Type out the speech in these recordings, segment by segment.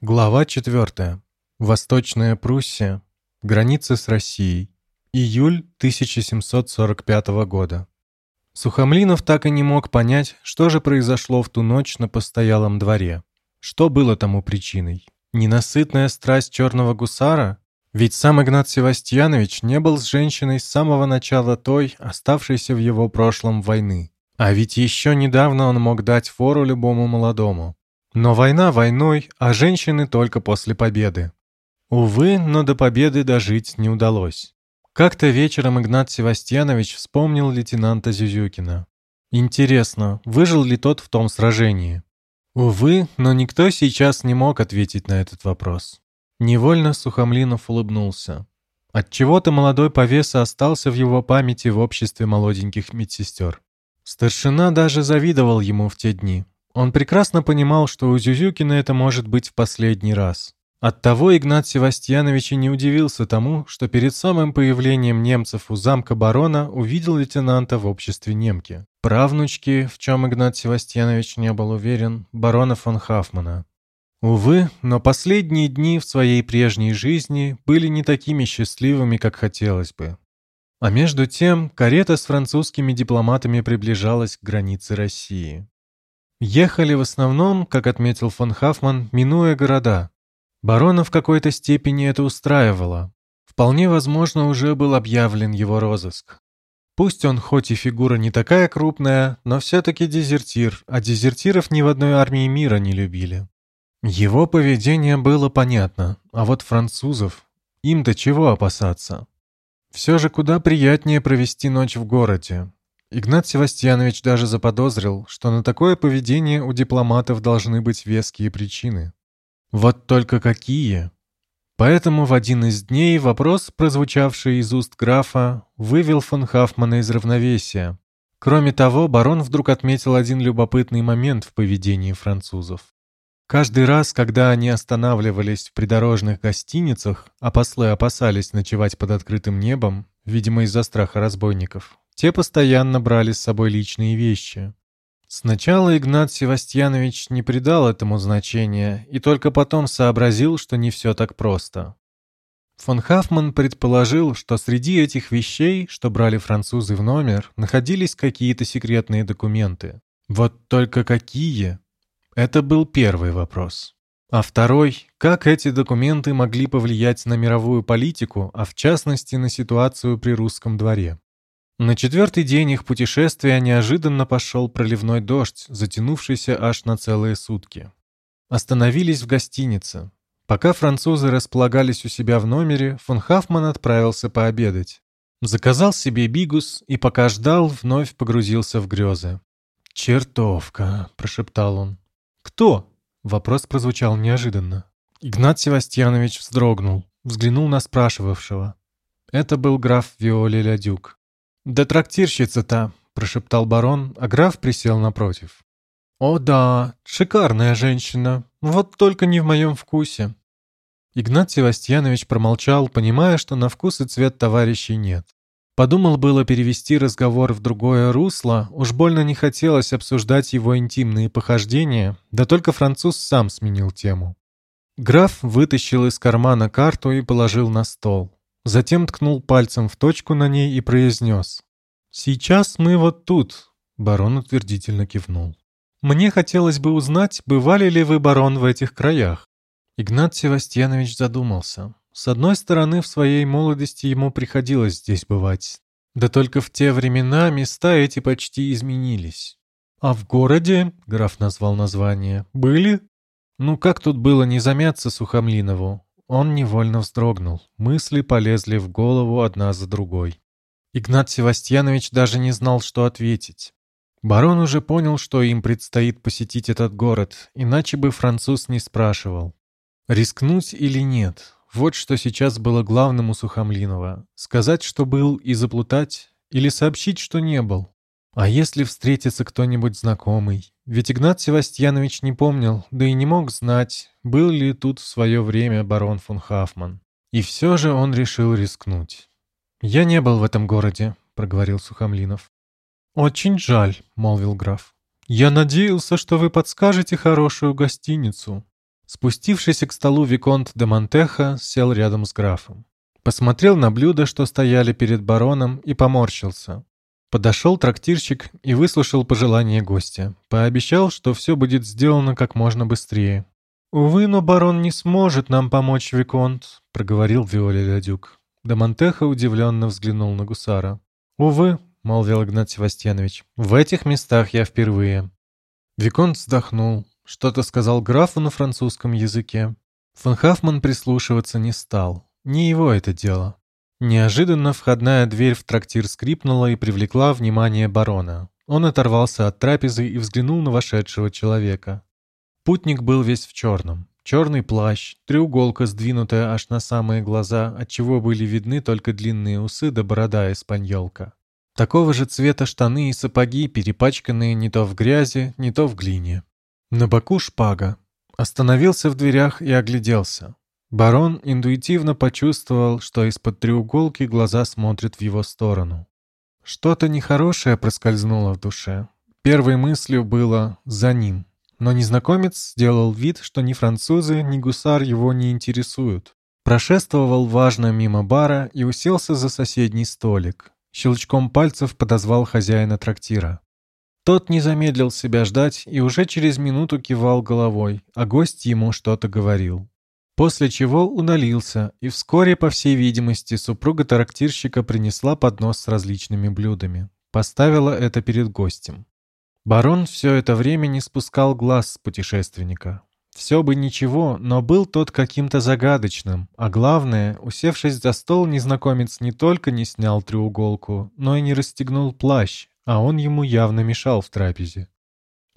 Глава 4. Восточная Пруссия. Граница с Россией. Июль 1745 года. Сухомлинов так и не мог понять, что же произошло в ту ночь на постоялом дворе. Что было тому причиной? Ненасытная страсть черного гусара? Ведь сам Игнат Севастьянович не был с женщиной с самого начала той, оставшейся в его прошлом войны. А ведь еще недавно он мог дать фору любому молодому. Но война войной, а женщины только после победы. Увы, но до победы дожить не удалось. Как-то вечером Игнат Севастьянович вспомнил лейтенанта Зюзюкина. Интересно, выжил ли тот в том сражении? Увы, но никто сейчас не мог ответить на этот вопрос. Невольно Сухомлинов улыбнулся. Отчего-то молодой повеса остался в его памяти в обществе молоденьких медсестер. Старшина даже завидовал ему в те дни. Он прекрасно понимал, что у Зюзюкина это может быть в последний раз. Оттого Игнат Севастьянович и не удивился тому, что перед самым появлением немцев у замка барона увидел лейтенанта в обществе немки. Правнучки, в чем Игнат Севастьянович не был уверен, барона фон Хафмана. Увы, но последние дни в своей прежней жизни были не такими счастливыми, как хотелось бы. А между тем, карета с французскими дипломатами приближалась к границе России. Ехали в основном, как отметил фон Хафман, минуя города. Барона в какой-то степени это устраивало. Вполне возможно, уже был объявлен его розыск. Пусть он хоть и фигура не такая крупная, но все-таки дезертир, а дезертиров ни в одной армии мира не любили. Его поведение было понятно, а вот французов, им-то чего опасаться? Все же куда приятнее провести ночь в городе, Игнат Севастьянович даже заподозрил, что на такое поведение у дипломатов должны быть веские причины. Вот только какие? Поэтому в один из дней вопрос, прозвучавший из уст графа, вывел фон Хафмана из равновесия. Кроме того, барон вдруг отметил один любопытный момент в поведении французов. Каждый раз, когда они останавливались в придорожных гостиницах, а послы опасались ночевать под открытым небом, видимо из-за страха разбойников, те постоянно брали с собой личные вещи. Сначала Игнат Севастьянович не придал этому значения и только потом сообразил, что не все так просто. Фон Хафман предположил, что среди этих вещей, что брали французы в номер, находились какие-то секретные документы. Вот только какие? Это был первый вопрос. А второй, как эти документы могли повлиять на мировую политику, а в частности на ситуацию при русском дворе? На четвертый день их путешествия неожиданно пошел проливной дождь, затянувшийся аж на целые сутки. Остановились в гостинице. Пока французы располагались у себя в номере, фон Хафман отправился пообедать. Заказал себе бигус и пока ждал, вновь погрузился в грезы. «Чертовка!» — прошептал он. «Кто?» — вопрос прозвучал неожиданно. Игнат Севастьянович вздрогнул, взглянул на спрашивавшего. Это был граф Виоли Лядюк. «Да трактирщица-то», — прошептал барон, а граф присел напротив. «О да, шикарная женщина, вот только не в моем вкусе». Игнат Севастьянович промолчал, понимая, что на вкус и цвет товарищей нет. Подумал было перевести разговор в другое русло, уж больно не хотелось обсуждать его интимные похождения, да только француз сам сменил тему. Граф вытащил из кармана карту и положил на стол. Затем ткнул пальцем в точку на ней и произнес. «Сейчас мы вот тут», — барон утвердительно кивнул. «Мне хотелось бы узнать, бывали ли вы, барон, в этих краях?» Игнат Севастьянович задумался. С одной стороны, в своей молодости ему приходилось здесь бывать. Да только в те времена места эти почти изменились. «А в городе?» — граф назвал название. «Были?» Ну, как тут было не замяться Сухомлинову? Он невольно вздрогнул. Мысли полезли в голову одна за другой. Игнат Севастьянович даже не знал, что ответить. Барон уже понял, что им предстоит посетить этот город, иначе бы француз не спрашивал. Рискнуть или нет? Вот что сейчас было главным у Сухомлинова. Сказать, что был, и заплутать, или сообщить, что не был. А если встретится кто-нибудь знакомый? Ведь Игнат Севастьянович не помнил, да и не мог знать, был ли тут в свое время барон фон Хафман. И все же он решил рискнуть. «Я не был в этом городе», — проговорил Сухомлинов. «Очень жаль», — молвил граф. «Я надеялся, что вы подскажете хорошую гостиницу». Спустившийся к столу Виконт де Монтеха сел рядом с графом. Посмотрел на блюда, что стояли перед бароном, и поморщился. Подошел трактирщик и выслушал пожелания гостя. Пообещал, что все будет сделано как можно быстрее. «Увы, но барон не сможет нам помочь, Виконт», — проговорил Виоля Лядюк. Де Монтеха удивленно взглянул на гусара. «Увы», — молвил Игнат Севастьянович, — «в этих местах я впервые». Виконт вздохнул, что-то сказал графу на французском языке. Фон Хафман прислушиваться не стал. Не его это дело. Неожиданно входная дверь в трактир скрипнула и привлекла внимание барона. Он оторвался от трапезы и взглянул на вошедшего человека. Путник был весь в черном. Черный плащ, треуголка, сдвинутая аж на самые глаза, отчего были видны только длинные усы да борода испаньолка. Такого же цвета штаны и сапоги, перепачканные не то в грязи, не то в глине. На боку шпага. Остановился в дверях и огляделся. Барон интуитивно почувствовал, что из-под треуголки глаза смотрят в его сторону. Что-то нехорошее проскользнуло в душе. Первой мыслью было «за ним». Но незнакомец сделал вид, что ни французы, ни гусар его не интересуют. Прошествовал важно мимо бара и уселся за соседний столик. Щелчком пальцев подозвал хозяина трактира. Тот не замедлил себя ждать и уже через минуту кивал головой, а гость ему что-то говорил. После чего удалился, и вскоре, по всей видимости, супруга трактирщика принесла поднос с различными блюдами. Поставила это перед гостем. Барон все это время не спускал глаз с путешественника. Все бы ничего, но был тот каким-то загадочным, а главное, усевшись за стол, незнакомец не только не снял треуголку, но и не расстегнул плащ, а он ему явно мешал в трапезе.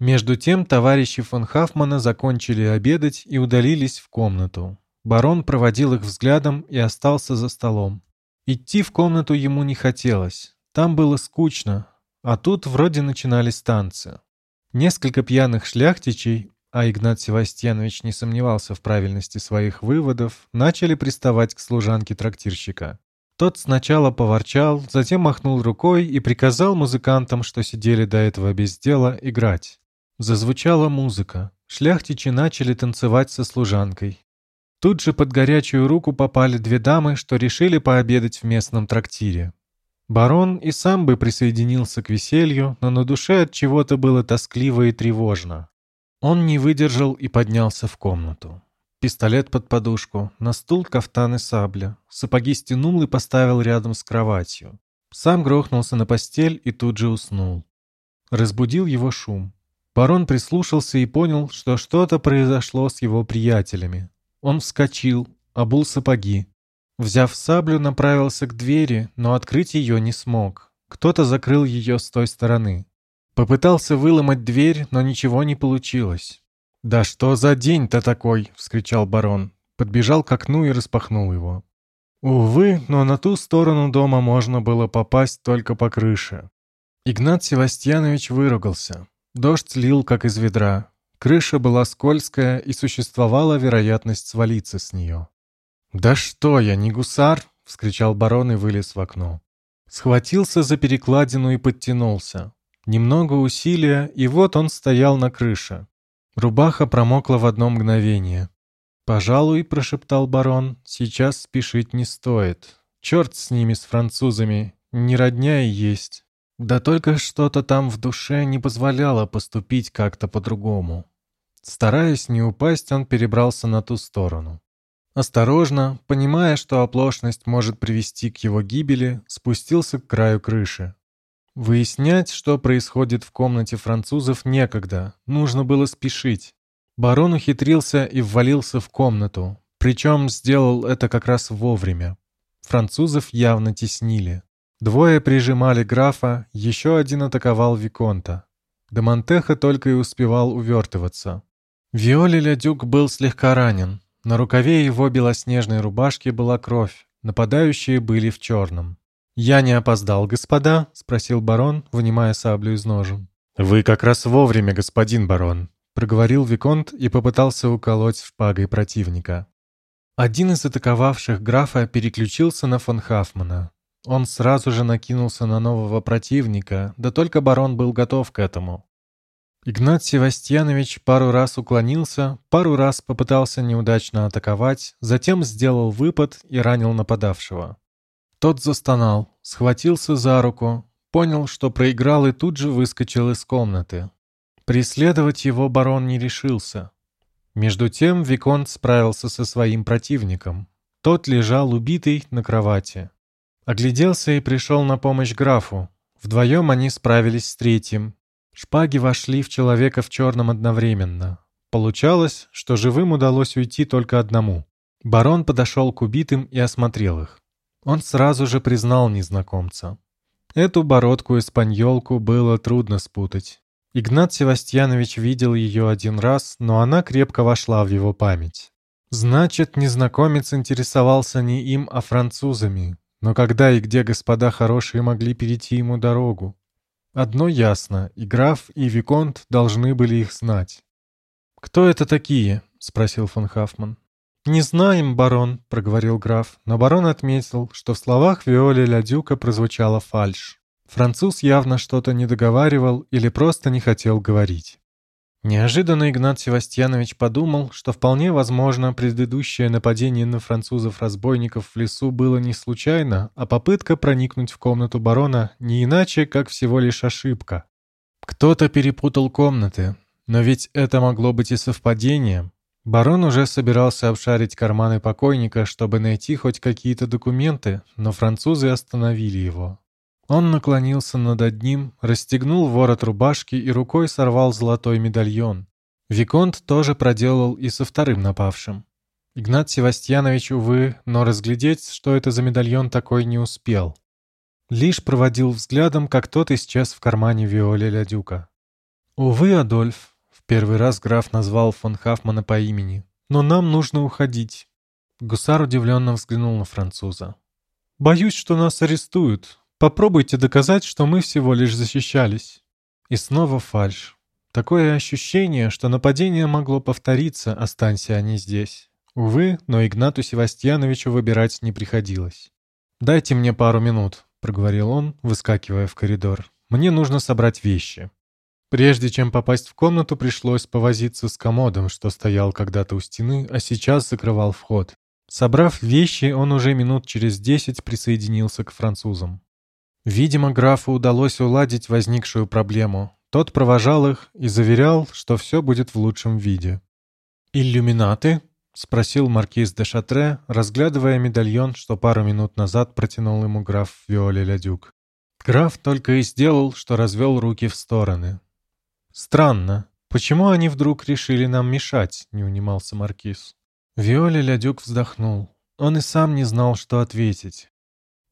Между тем товарищи фон Хафмана закончили обедать и удалились в комнату. Барон проводил их взглядом и остался за столом. Идти в комнату ему не хотелось. Там было скучно, а тут вроде начинались танцы. Несколько пьяных шляхтичей, а Игнат Севастьянович не сомневался в правильности своих выводов, начали приставать к служанке трактирщика. Тот сначала поворчал, затем махнул рукой и приказал музыкантам, что сидели до этого без дела, играть. Зазвучала музыка. Шляхтичи начали танцевать со служанкой. Тут же под горячую руку попали две дамы, что решили пообедать в местном трактире. Барон и сам бы присоединился к веселью, но на душе от чего-то было тоскливо и тревожно. Он не выдержал и поднялся в комнату. Пистолет под подушку, на стул кафтан и сабля. Сапоги стянул и поставил рядом с кроватью. Сам грохнулся на постель и тут же уснул. Разбудил его шум. Барон прислушался и понял, что что-то произошло с его приятелями. Он вскочил, обул сапоги. Взяв саблю, направился к двери, но открыть ее не смог. Кто-то закрыл ее с той стороны. Попытался выломать дверь, но ничего не получилось. «Да что за день-то такой?» — вскричал барон. Подбежал к окну и распахнул его. Увы, но на ту сторону дома можно было попасть только по крыше. Игнат Севастьянович выругался. Дождь лил, как из ведра. Крыша была скользкая, и существовала вероятность свалиться с нее. «Да что я, не гусар!» — вскричал барон и вылез в окно. Схватился за перекладину и подтянулся. Немного усилия, и вот он стоял на крыше. Рубаха промокла в одно мгновение. «Пожалуй», — прошептал барон, — «сейчас спешить не стоит. Черт с ними, с французами, не родня и есть. Да только что-то там в душе не позволяло поступить как-то по-другому». Стараясь не упасть, он перебрался на ту сторону. Осторожно, понимая, что оплошность может привести к его гибели, спустился к краю крыши. Выяснять, что происходит в комнате французов, некогда. Нужно было спешить. Барон ухитрился и ввалился в комнату. Причем сделал это как раз вовремя. Французов явно теснили. Двое прижимали графа, еще один атаковал Виконта. Де Монтеха только и успевал увертываться. Виоли Лядюк был слегка ранен. На рукаве его белоснежной рубашки была кровь. Нападающие были в черном. «Я не опоздал, господа?» — спросил барон, вынимая саблю из ножен. «Вы как раз вовремя, господин барон», — проговорил Виконт и попытался уколоть шпагой противника. Один из атаковавших графа переключился на фон Хафмана. Он сразу же накинулся на нового противника, да только барон был готов к этому. Игнат Севастьянович пару раз уклонился, пару раз попытался неудачно атаковать, затем сделал выпад и ранил нападавшего. Тот застонал, схватился за руку, понял, что проиграл и тут же выскочил из комнаты. Преследовать его барон не решился. Между тем Виконт справился со своим противником. Тот лежал убитый на кровати. Огляделся и пришел на помощь графу. Вдвоем они справились с третьим, Шпаги вошли в человека в черном одновременно. Получалось, что живым удалось уйти только одному. Барон подошел к убитым и осмотрел их. Он сразу же признал незнакомца. Эту бородку-испаньолку было трудно спутать. Игнат Севастьянович видел ее один раз, но она крепко вошла в его память. Значит, незнакомец интересовался не им, а французами. Но когда и где господа хорошие могли перейти ему дорогу? Одно ясно, и граф, и Виконт должны были их знать. «Кто это такие?» — спросил фон Хафман. «Не знаем, барон», — проговорил граф, но барон отметил, что в словах Виоли Ладюка прозвучала фальшь. Француз явно что-то не договаривал или просто не хотел говорить. Неожиданно Игнат Севастьянович подумал, что вполне возможно предыдущее нападение на французов-разбойников в лесу было не случайно, а попытка проникнуть в комнату барона не иначе, как всего лишь ошибка. Кто-то перепутал комнаты, но ведь это могло быть и совпадением. Барон уже собирался обшарить карманы покойника, чтобы найти хоть какие-то документы, но французы остановили его. Он наклонился над одним, расстегнул ворот рубашки и рукой сорвал золотой медальон. Виконт тоже проделал и со вторым напавшим. Игнат Севастьянович, увы, но разглядеть, что это за медальон такой, не успел. Лишь проводил взглядом, как тот исчез в кармане Виоли Лядюка. «Увы, Адольф», — в первый раз граф назвал фон Хафмана по имени, — «но нам нужно уходить». Гусар удивленно взглянул на француза. «Боюсь, что нас арестуют. Попробуйте доказать, что мы всего лишь защищались. И снова фальшь. Такое ощущение, что нападение могло повториться, останься они здесь. Увы, но Игнату Севастьяновичу выбирать не приходилось. «Дайте мне пару минут», — проговорил он, выскакивая в коридор. «Мне нужно собрать вещи». Прежде чем попасть в комнату, пришлось повозиться с комодом, что стоял когда-то у стены, а сейчас закрывал вход. Собрав вещи, он уже минут через десять присоединился к французам. Видимо, графу удалось уладить возникшую проблему. Тот провожал их и заверял, что все будет в лучшем виде. «Иллюминаты?» — спросил маркиз де Шатре, разглядывая медальон, что пару минут назад протянул ему граф Виоле Лядюк. Граф только и сделал, что развел руки в стороны. «Странно. Почему они вдруг решили нам мешать?» — не унимался маркиз. Виоле Лядюк вздохнул. Он и сам не знал, что ответить.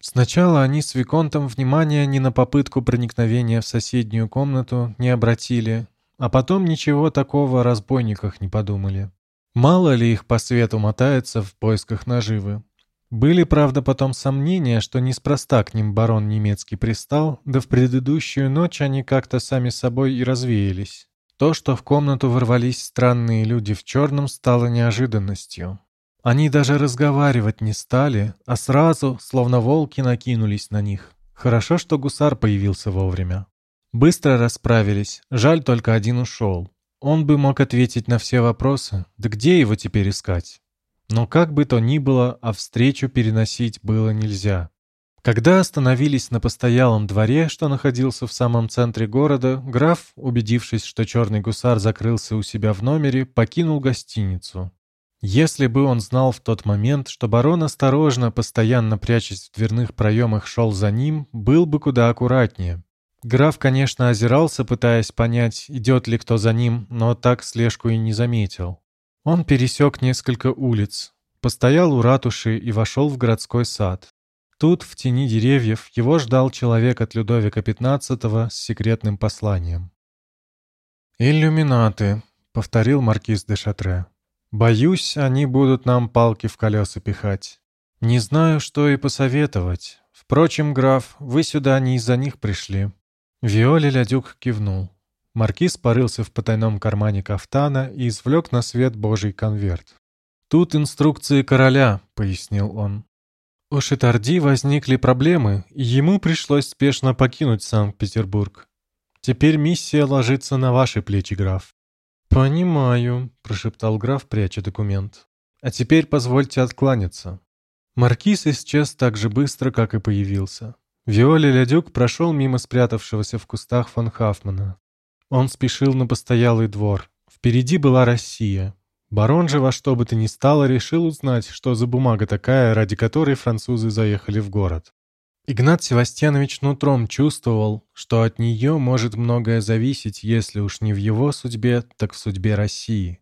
Сначала они с Виконтом внимания ни на попытку проникновения в соседнюю комнату не обратили, а потом ничего такого о разбойниках не подумали. Мало ли их по свету мотается в поисках наживы. Были, правда, потом сомнения, что неспроста к ним барон немецкий пристал, да в предыдущую ночь они как-то сами собой и развеялись. То, что в комнату ворвались странные люди в черном, стало неожиданностью. Они даже разговаривать не стали, а сразу, словно волки, накинулись на них. Хорошо, что гусар появился вовремя. Быстро расправились, жаль, только один ушел. Он бы мог ответить на все вопросы, да где его теперь искать? Но как бы то ни было, а встречу переносить было нельзя. Когда остановились на постоялом дворе, что находился в самом центре города, граф, убедившись, что черный гусар закрылся у себя в номере, покинул гостиницу. Если бы он знал в тот момент, что барон осторожно, постоянно прячась в дверных проемах, шел за ним, был бы куда аккуратнее. Граф, конечно, озирался, пытаясь понять, идет ли кто за ним, но так слежку и не заметил. Он пересек несколько улиц, постоял у ратуши и вошел в городской сад. Тут, в тени деревьев, его ждал человек от Людовика XV с секретным посланием. «Иллюминаты», — повторил маркиз де Шатре. Боюсь, они будут нам палки в колеса пихать. Не знаю, что и посоветовать. Впрочем, граф, вы сюда не из-за них пришли». Виоли Лядюк кивнул. Маркиз порылся в потайном кармане кафтана и извлек на свет божий конверт. «Тут инструкции короля», — пояснил он. У Шитарди возникли проблемы, и ему пришлось спешно покинуть Санкт-Петербург. Теперь миссия ложится на ваши плечи, граф». «Понимаю», — прошептал граф, пряча документ. «А теперь позвольте откланяться». Маркиз исчез так же быстро, как и появился. Виоли Лядюк прошел мимо спрятавшегося в кустах фон Хафмана. Он спешил на постоялый двор. Впереди была Россия. Барон же во что бы то ни стало решил узнать, что за бумага такая, ради которой французы заехали в город. Игнат Севастьянович нутром чувствовал, что от нее может многое зависеть, если уж не в его судьбе, так в судьбе России.